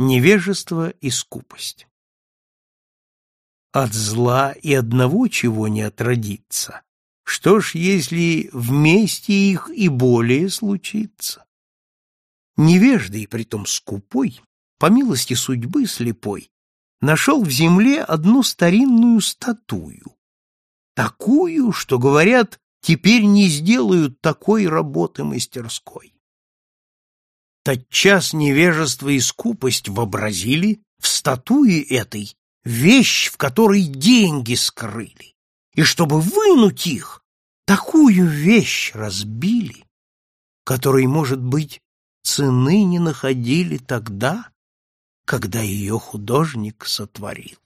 невежество и скупость. От зла и одного чего не отродится. Что ж, если вместе их и более случится? Невежда Невеждой, притом скупой, по милости судьбы слепой, нашел в земле одну старинную статую. Такую, что, говорят, теперь не сделают такой работы мастерской. Тотчас невежество и скупость вообразили в статуе этой вещь, в которой деньги скрыли, и чтобы вынуть их, такую вещь разбили, которой, может быть, цены не находили тогда, когда ее художник сотворил.